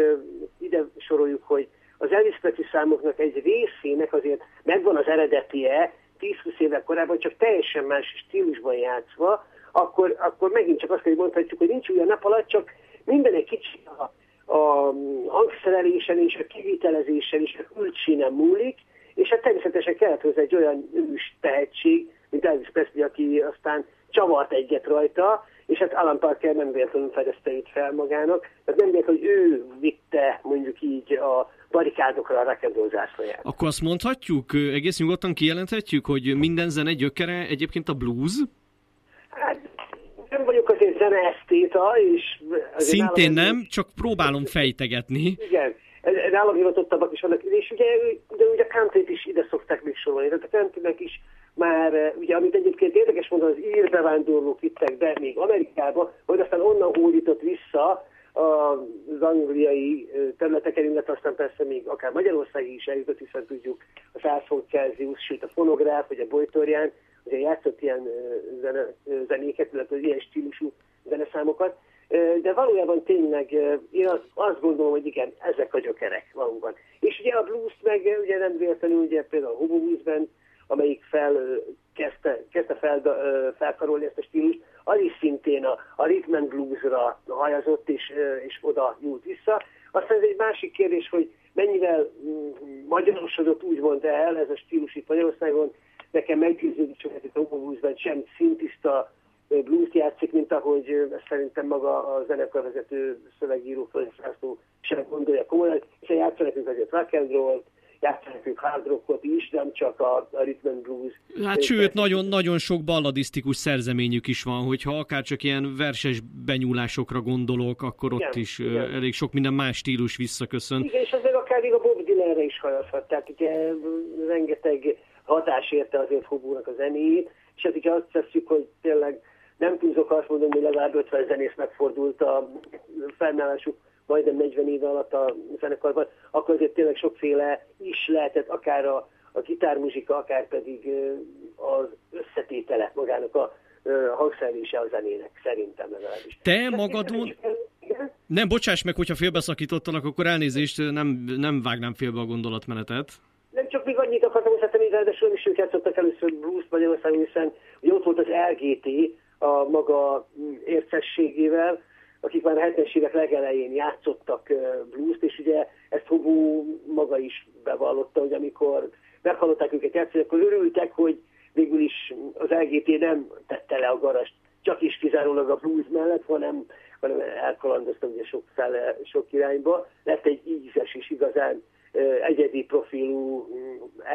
ide soroljuk, hogy az Presley számoknak egy részének azért megvan az eredetie 10-20 évek korábban, csak teljesen más stílusban játszva, akkor, akkor megint csak azt kell, hogy mondhatjuk, hogy nincs olyan nap alatt, csak minden egy kicsit a, a hangszerelésen és a kivitelezésen és a kulcsínen múlik, és hát természetesen kellett hozzá egy olyan ős tehetség, mint Elvis Presley, aki aztán csavart egyet rajta, és hát Alan Parker nem véletlenül fedezte őt fel magának, tehát nem véletlenül, hogy ő vitte mondjuk így a barikádokra a rock'n'roll zászlóját. Akkor azt mondhatjuk, egész nyugodtan kijelenthetjük, hogy minden zene gyökere egyébként a blues? Hát nem vagyok azért esztéta, és... Szintén nem, csak próbálom fejtegetni. Igen, nálam hivatottabbak is vannak, és ugye, de ugye a country is ide szokták még sorolni, tehát a country is már, ugye amit egyébként érdekes mondani, az ír bevándorlók vittek be még Amerikába, hogy aztán onnan hódított vissza az angliai területeken, illetve aztán persze még akár Magyarország is eljutott, hiszen tudjuk a 100 fok Celsius, sőt a fonográf, vagy a Bojtorján, ugye játszott ilyen zene, zenéket, illetve ilyen stílusú zeneszámokat, de valójában tényleg én azt gondolom, hogy igen, ezek a gyökerek valóban. És ugye a blues meg ugye nem véletlenül, ugye például a Hobo amelyik fel, kezdte, kezdte fel, felkarolni ezt a stílust, az is szintén a, a rhythm and bluesra hajazott és, és oda nyúlt vissza. Aztán ez egy másik kérdés, hogy mennyivel mm, magyarosodott úgymond el ez a stílus itt Magyarországon. Nekem meggyőződik, hogy a bluesben sem szintiszta blues játszik, mint ahogy szerintem maga a zenekarvezető szövegíró Ferenc sem gondolja komolyan, és játszanak azért rock and roll játszanak hard rockot is, nem csak a, a rhythm and blues. Hát sőt, nagyon-nagyon sok balladisztikus szerzeményük is van, hogyha akár csak ilyen verses benyúlásokra gondolok, akkor ott igen, is igen. elég sok minden más stílus visszaköszön. Igen, és azért akár még a Bob Dylanre is hajazhat, tehát ugye rengeteg hatás érte azért Hobónak a zenéjét, és hát ugye azt tesszük, hogy tényleg nem túlzok azt mondani, hogy legalább 50 zenész megfordult a fennállásuk majdnem 40 éve alatt a zenekarban, akkor azért tényleg sokféle is lehetett, akár a, a gitármuzsika, akár pedig az összetétele magának a hangszerelése a zenének, szerintem legalábbis. Te magadon... Nem, bocsáss meg, hogyha félbeszakítottalak, akkor elnézést, nem, nem vágnám félbe a gondolatmenetet. Nem csak még annyit akartam hozzátenni, ráadásul is ők játszottak először blues Magyarországon, hiszen ugye ott volt az LGT a maga értességével, akik már a 70-es évek legelején játszottak blues-t, és ugye ezt Hobó maga is bevallotta, hogy amikor meghallották őket játszani, akkor örültek, hogy végül is az LGT nem tette le a garast csak is kizárólag a blues mellett, hanem, hanem elkalandoztam ugye sok, fele, sok irányba. Lett egy ízes és igazán egyedi profilú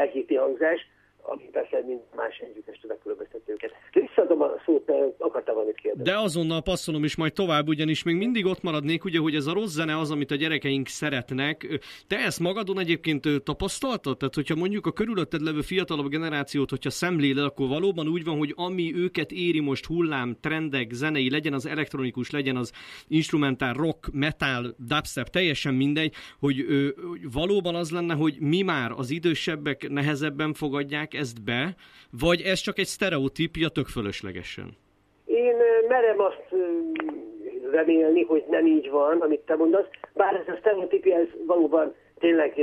LGT hangzás, ami persze mind más együttest megkülönböztető őket. Visszadom a szót, mert akartam valamit kérdezni. De azonnal passzolom is majd tovább, ugyanis még mindig ott maradnék, ugye, hogy ez a rossz zene az, amit a gyerekeink szeretnek. Te ezt magadon egyébként tapasztaltad? Tehát, hogyha mondjuk a körülötted levő fiatalabb generációt, hogyha szemléled, akkor valóban úgy van, hogy ami őket éri most hullám, trendek, zenei, legyen az elektronikus, legyen az instrumentál, rock, metal, dubstep, teljesen mindegy, hogy, hogy valóban az lenne, hogy mi már az idősebbek nehezebben fogadják ezt be, vagy ez csak egy sztereotípia tök fölöslegesen? Én merem azt remélni, hogy nem így van, amit te mondasz, bár ez a sztereotípia ez valóban tényleg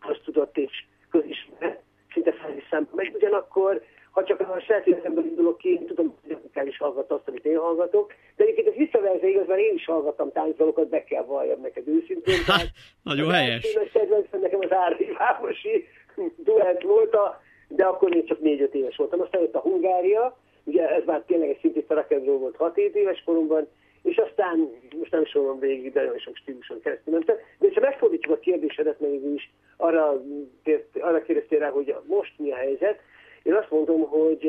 azt tudott és közismert, szinte felhiszem meg, ugyanakkor ha csak a saját életemből indulok ki, én tudom, hogy kell is hallgat azt, amit én hallgatok, de egyébként ez visszaverze igaz, mert én is hallgattam táncdalokat, be kell valljam neked őszintén. Hát, nagyon helyes. Én nekem az Árvi Vámosi duett volt a de akkor még csak 4-5 éves voltam. Aztán jött a Hungária, ugye ez már tényleg egy szintén rock'n'roll volt 6 éves koromban, és aztán most nem sorolom végig, de nagyon sok stíluson keresztül mentem. De ha megfordítjuk a kérdésedet, mert is arra, arra kérdeztél rá, hogy most mi a helyzet, én azt mondom, hogy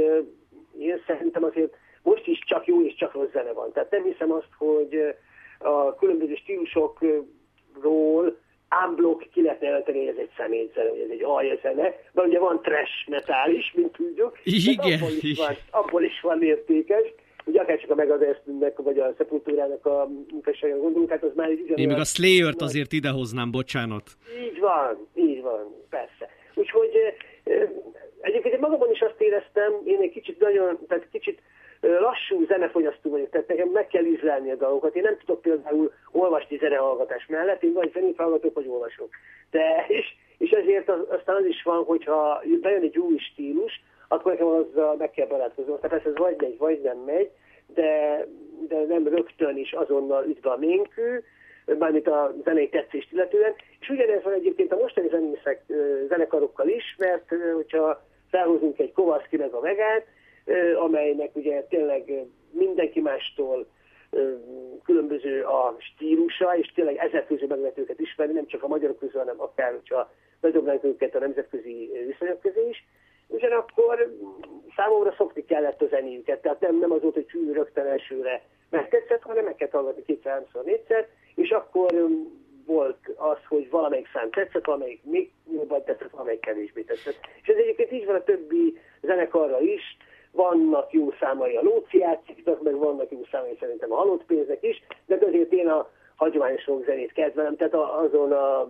én szerintem azért most is csak jó és csak rossz zene van. Tehát nem hiszem azt, hogy a különböző stílusokról unblock ki lehetne jelenteni, hogy ez egy személyzene, hogy ez egy aljazene, mert ugye van trash metal is, mint tudjuk. Igen. Abból is, van, abból is van értékes. Ugye akár csak a Megadesztnek, vagy a Sepultúrának a munkásságára gondolunk, hát az már egy Én még a Slayer-t azért idehoznám, bocsánat. Így van, így van, persze. Úgyhogy egyébként én magamon is azt éreztem, én egy kicsit nagyon, tehát kicsit lassú zenefogyasztó vagyok, tehát nekem meg kell ízlelni a dolgokat. Én nem tudok például olvasni zenehallgatás mellett, én vagy zenét hallgatok, vagy olvasok. De, és, és ezért az, aztán az is van, hogyha bejön egy új stílus, akkor nekem azzal meg kell barátkoznom. Tehát ez vagy megy, vagy nem megy, de, de nem rögtön is azonnal üdve a ménkű, mármint a zenei tetszést illetően. És ugyanez van egyébként a mostani zenészek, zenekarokkal is, mert hogyha felhozunk egy Kovaszki meg a Vegát, amelynek ugye tényleg mindenki mástól különböző a stílusa, és tényleg ezer közül meg lehet őket ismerni, nem csak a magyarok közül, hanem akár, hogyha bedobnánk őket a nemzetközi viszonyok közé is. Ugyanakkor számomra szokni kellett a zenéjüket, tehát nem, nem az volt, hogy hű, rögtön elsőre megtetszett, hanem meg kellett hallgatni kétszer, háromszor, négyszer, és akkor volt az, hogy valamelyik szám tetszett, valamelyik még jobban tetszett, valamelyik kevésbé tetszett. És ez egyébként így van a többi zenekarra is, vannak jó számai a Lóciáciknak, meg vannak jó számai szerintem a halott pénzek is, de azért én a hagyományos zenét kedvelem, tehát azon a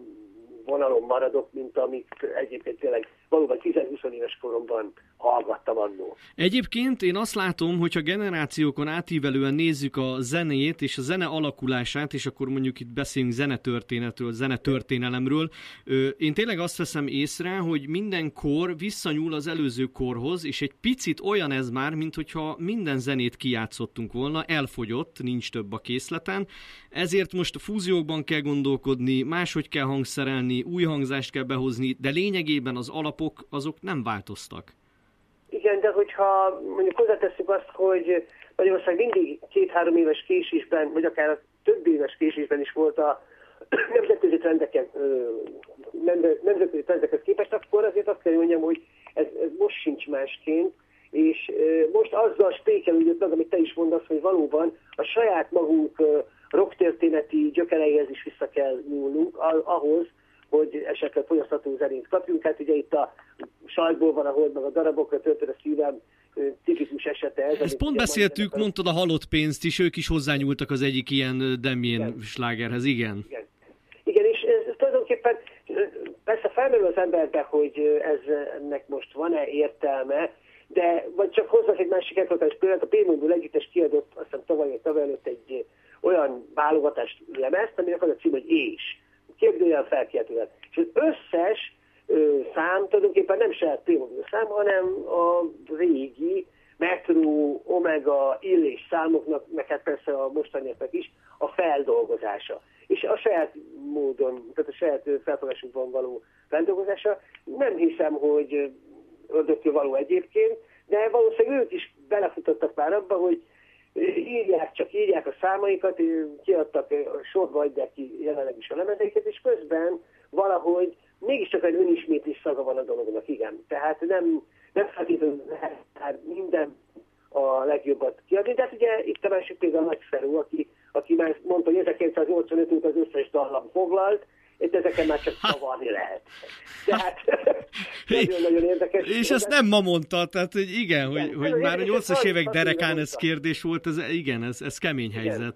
vonalon maradok, mint amit egyébként tényleg valóban 10-20 éves koromban hallgattam annó. Egyébként én azt látom, hogyha generációkon átívelően nézzük a zenét és a zene alakulását, és akkor mondjuk itt beszélünk zenetörténetről, zenetörténelemről, én tényleg azt veszem észre, hogy minden kor visszanyúl az előző korhoz, és egy picit olyan ez már, mint hogyha minden zenét kijátszottunk volna, elfogyott, nincs több a készleten, ezért most a fúziókban kell gondolkodni, máshogy kell hangszerelni, új hangzást kell behozni, de lényegében az alapok azok nem változtak. Igen, de hogyha mondjuk hozzátesszük azt, hogy Magyarország mindig két-három éves késésben, vagy akár több éves késésben is volt a nemzetközi trendeket, nemzetközi trendeket képest, akkor azért azt kell mondjam, hogy ez, ez most sincs másként, és most azzal spékelődött meg, amit te is mondasz, hogy valóban a saját magunk rocktörténeti gyökereihez is vissza kell nyúlnunk, ahhoz, hogy esetleg fogyasztható zenét kapjunk. Hát ugye itt a sajtból van a hold, meg a darabokra töltöd a szívem, tipikus esete ez. Ezt pont beszéltük, mondtad a halott pénzt is, ők is hozzányúltak az egyik ilyen Demien slágerhez, igen. igen. Igen, és ez, tulajdonképpen persze felmerül az emberbe, hogy ez ennek most van-e értelme, de vagy csak hozzak egy másik eltartás példát, a Pémondul együttes kiadott, azt hiszem tavaly tavaly előtt egy olyan válogatást lemezt, aminek az a cím, hogy És kérdőjel felkiáltójel. És az összes ö, szám tulajdonképpen nem saját Playmobil szám, hanem a régi Metro, Omega, Illés számoknak, meg hát persze a mostaniaknak is a feldolgozása. És a saját módon, tehát a saját felfogásunkban való feldolgozása. Nem hiszem, hogy ördögtől való egyébként, de valószínűleg ők is belefutottak már abba, hogy írják, csak írják a számaikat, kiadtak, sorba adják ki jelenleg is a lemezeiket, és közben valahogy mégiscsak egy önismétlés szaga van a dolognak, igen. Tehát nem, nem feltétlenül lehet minden a legjobbat kiadni, de hát ugye itt a másik például a Nagyferú, aki, aki már mondta, hogy 1985 óta az összes dallam foglalt, itt ezeken már csak szavarni lehet. Tehát nagyon-nagyon érdekes. És ezt nem ma mondta, tehát hogy igen, igen hogy, hogy már a 80-as évek derekán ez kérdés volt, ez, igen, ez, ez kemény igen. helyzet.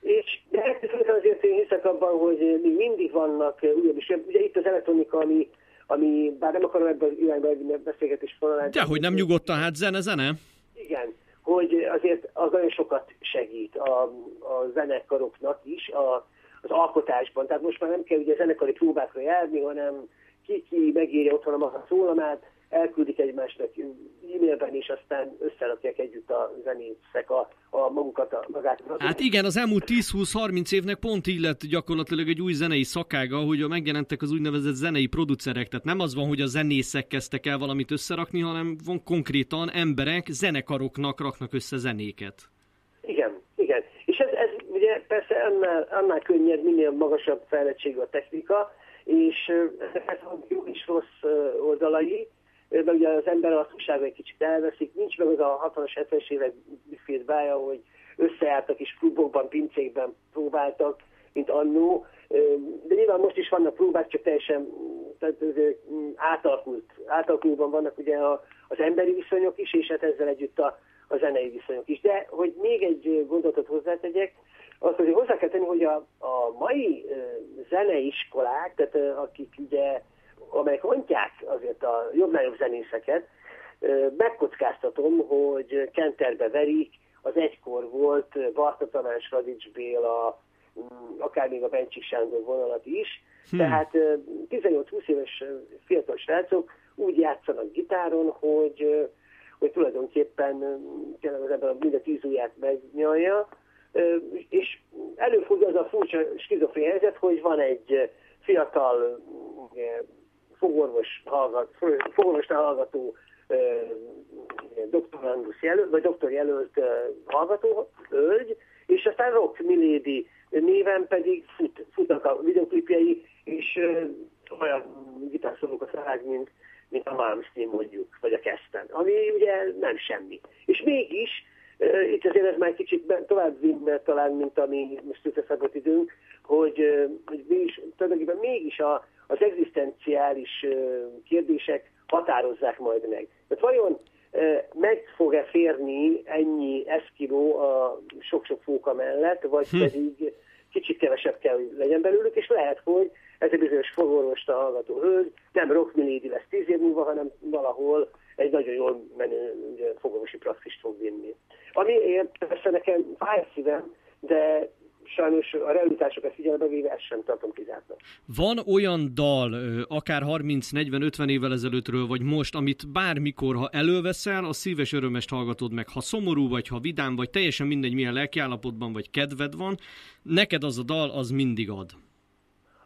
És de azért én hiszek abban, hogy még mindig vannak újabb is. Ugye itt az elektronika, ami, ami bár nem akarom ebben az irányba egy beszélgetés fonalán. De hogy nem nyugodtan, hát zene, zene? Igen, hogy azért az nagyon sokat segít a, a zenekaroknak is, a, az alkotásban. Tehát most már nem kell ugye zenekari próbákra járni, hanem ki-ki megírja otthon a maga szólamát, elküldik egymásnak e-mailben, és aztán összerakják együtt a zenészek a, a magukat, a magát. Hát igen, az elmúlt 10-20-30 évnek pont így lett gyakorlatilag egy új zenei szakága, hogy megjelentek az úgynevezett zenei producerek. Tehát nem az van, hogy a zenészek kezdtek el valamit összerakni, hanem van konkrétan emberek zenekaroknak raknak össze zenéket. Igen, igen. És ez, ez ugye persze annál, annál könnyebb, minél magasabb fejlettségű a technika, és ez a jó és rossz oldalai, mert ugye az ember alacsonysága egy kicsit elveszik, nincs meg az a 60-as, 70-es évek büfét bája, hogy összeálltak és klubokban, pincékben próbáltak, mint annó. De nyilván most is vannak próbák, csak teljesen tehát átalakult, átalakulóban vannak ugye a, az emberi viszonyok is, és hát ezzel együtt a, a zenei viszonyok is. De hogy még egy gondolatot hozzátegyek, az, hogy hozzá kell tenni, hogy a, a mai zeneiskolák, tehát akik ugye amelyek mondják azért a jobbnál jobb zenészeket, megkockáztatom, hogy Kenterbe verik az egykor volt Barta Tamás, Radics Béla, mm, akár még a Bencsik Sándor vonalat is. Hmm. Tehát 18-20 éves fiatal srácok úgy játszanak gitáron, hogy, hogy tulajdonképpen tényleg az ebben a minden tíz ujját megnyalja, és előfordul az a furcsa skizofrén helyzet, hogy van egy fiatal fogorvos hallgat, fogorvosnál hallgató doktorandus jelölt, vagy doktorjelölt hallgató, hölgy, és aztán Rock Milady néven pedig fut, futnak a videoklipjei, és olyan gitárszólókat rág, mint, mint a Malmsteen mondjuk, vagy a Kesten, ami ugye nem semmi. És mégis, itt azért ez már kicsit tovább vinne talán, mint ami most született időnk, hogy, hogy mégis, tulajdonképpen mégis a, az egzisztenciális kérdések határozzák majd meg. Tehát vajon meg fog-e férni ennyi eszkiló a sok-sok fóka mellett, vagy hm. pedig kicsit kevesebb kell, hogy legyen belőlük, és lehet, hogy ez egy bizonyos fogorvosta hallgató hölgy nem Rock Milady lesz tíz év múlva, hanem valahol egy nagyon jól menő fogorvosi praxist fog vinni. Ami persze nekem fáj szívem, de sajnos a realitásokat figyelembe véve ezt sem tartom kizártnak. Van olyan dal, akár 30-40-50 évvel ezelőttről, vagy most, amit bármikor, ha előveszel, a szíves örömest hallgatod meg. Ha szomorú vagy, ha vidám vagy, teljesen mindegy, milyen lelkiállapotban vagy kedved van, neked az a dal, az mindig ad.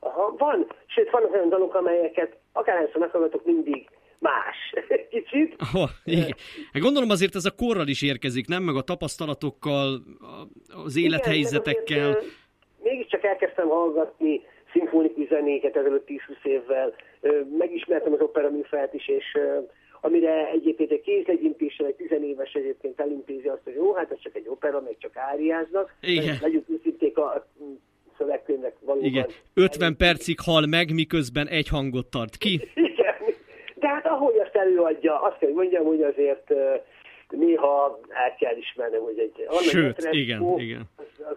Aha, van. Sőt, vannak olyan dalok, amelyeket akárhányszor meghallgatok, mindig más. Kicsit. Oh, igen. Hát gondolom azért ez a korral is érkezik, nem? Meg a tapasztalatokkal, az élethelyzetekkel. Igen, mégiscsak elkezdtem hallgatni szimfonikus zenéket ezelőtt 10-20 évvel. Megismertem az opera is, és amire egyébként egy kézlegyintéssel egy tizenéves egyébként elintézi azt, hogy jó, hát ez csak egy opera, meg csak áriáznak. Igen. Legyünk őszinték a szövegkönyvnek valóban. Igen, 50 percig hal meg, miközben egy hangot tart ki. De hát ahogy azt előadja, azt kell, hogy mondjam, hogy azért néha el kell ismernem, hogy egy... Sőt, igen, ó, igen. Az, az,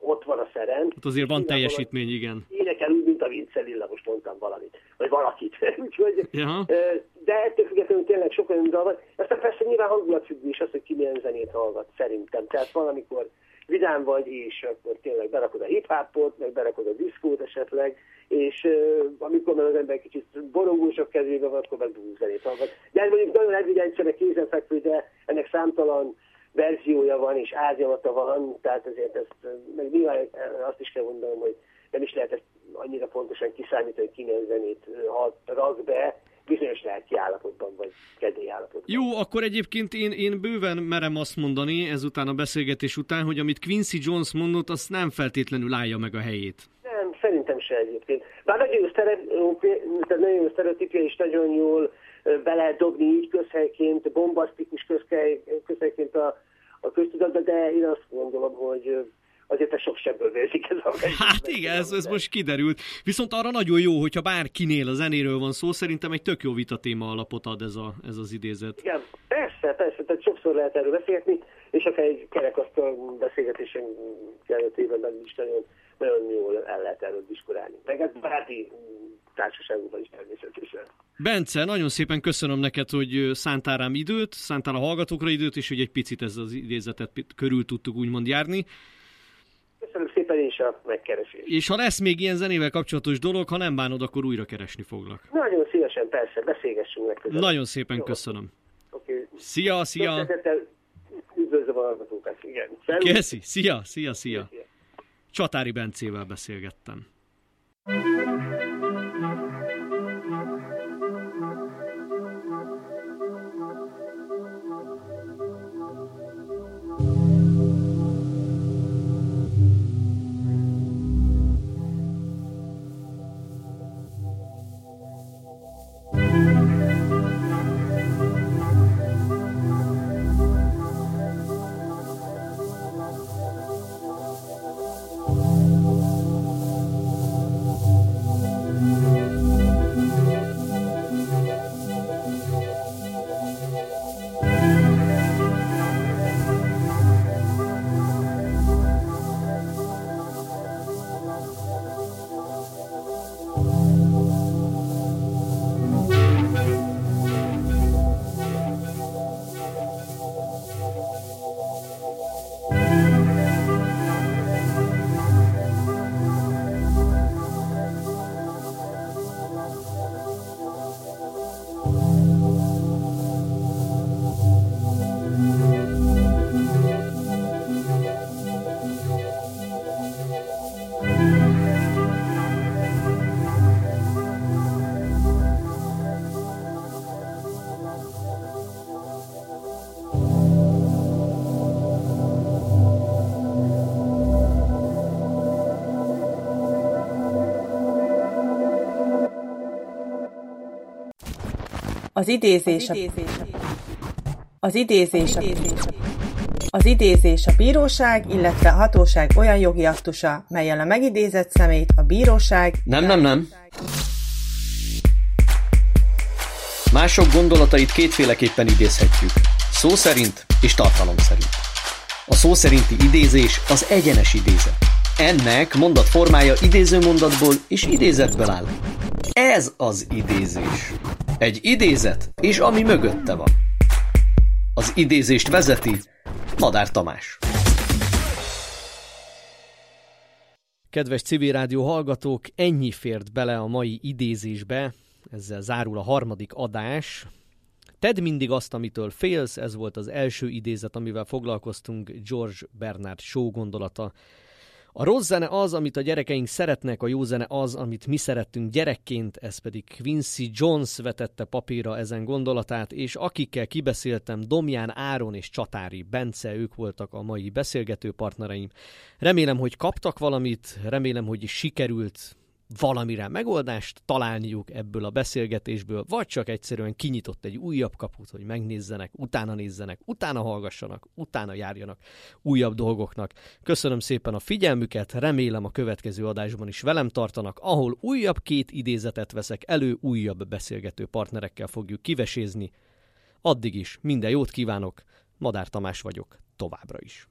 ott van a szeren. Ott azért van teljesítmény, igen. Énekel úgy, mint a Vince Lilla, most mondtam valamit, vagy valakit. Úgyhogy, ja. de ettől függetlenül tényleg sok olyan dal van. Aztán persze nyilván hangulatfüggő is az, hogy ki milyen zenét hallgat, szerintem. Tehát valamikor vidám vagy, és akkor tényleg berakod a hip-hopot, meg berakod a diszkót esetleg, és uh, amikor már az ember kicsit borongósabb kezébe van, akkor meg blues hallgat. De ez mondjuk nagyon evidensre kézenfekvő, de ennek számtalan verziója van, és árnyalata van, tehát ezért ezt, meg nyilván azt is kell mondanom, hogy nem is lehet ezt annyira pontosan kiszámítani, hogy ki milyen zenét rak be, bizonyos lelki állapotban, vagy kedély állapotban. Jó, akkor egyébként én, én bőven merem azt mondani, ezután a beszélgetés után, hogy amit Quincy Jones mondott, azt nem feltétlenül állja meg a helyét. Nem, szerintem se egyébként. Bár nagyon jó, nagyon jó sztereotípia és nagyon jól be lehet dobni így közhelyként, bombasztikus közhelyként a, a köztudatba, de én azt gondolom, hogy azért a sok sebből vérzik ez a Hát igen, ez, ez most kiderült. Viszont arra nagyon jó, hogyha bárkinél a zenéről van szó, szerintem egy tök jó vitatéma alapot ad ez, a, ez az idézet. Igen, persze, persze, tehát sokszor lehet erről beszélni, és akár egy kerekasztal beszélgetésen keretében meg is nagyon, nagyon jól el lehet erről diskurálni. Meg ez baráti társaságunkban is természetesen. Bence, nagyon szépen köszönöm neked, hogy szántál rám időt, szántál a hallgatókra időt, és hogy egy picit ez az idézetet körül tudtuk úgymond járni. Köszönöm szépen is a megkeresést. És ha lesz még ilyen zenével kapcsolatos dolog, ha nem bánod, akkor újra keresni foglak. Nagyon szívesen, persze, beszélgessünk meg közben. Nagyon szépen Jó. köszönöm. Okay. Szia, szia! Üdvözlöm a hallgatókat, igen. Köszi, szia, szia, szia. Csatári Bencével beszélgettem. Idézés, az idézés, az idézés, az idézés, az idézés a bíróság, illetve a hatóság olyan jogi aktusa, melyen a megidézett szemét a bíróság... Nem, nem, nem. Mások gondolatait kétféleképpen idézhetjük. Szó szerint és tartalom szerint. A szó szerinti idézés az egyenes idézet. Ennek mondat formája idéző mondatból és idézetből áll. Ez az idézés. Egy idézet, és ami mögötte van. Az idézést vezeti Madár Tamás. Kedves civil rádió hallgatók, ennyi fért bele a mai idézésbe, ezzel zárul a harmadik adás. Tedd mindig azt, amitől félsz, ez volt az első idézet, amivel foglalkoztunk, George Bernard Shaw gondolata. A rossz zene az, amit a gyerekeink szeretnek, a jó zene az, amit mi szerettünk gyerekként, ez pedig Quincy Jones vetette papírra ezen gondolatát, és akikkel kibeszéltem, Domján Áron és Csatári Bence, ők voltak a mai beszélgető partnereim. Remélem, hogy kaptak valamit, remélem, hogy sikerült valamire megoldást találniuk ebből a beszélgetésből, vagy csak egyszerűen kinyitott egy újabb kaput, hogy megnézzenek, utána nézzenek, utána hallgassanak, utána járjanak újabb dolgoknak. Köszönöm szépen a figyelmüket, remélem a következő adásban is velem tartanak, ahol újabb két idézetet veszek elő, újabb beszélgető partnerekkel fogjuk kivesézni. Addig is minden jót kívánok, Madár Tamás vagyok továbbra is.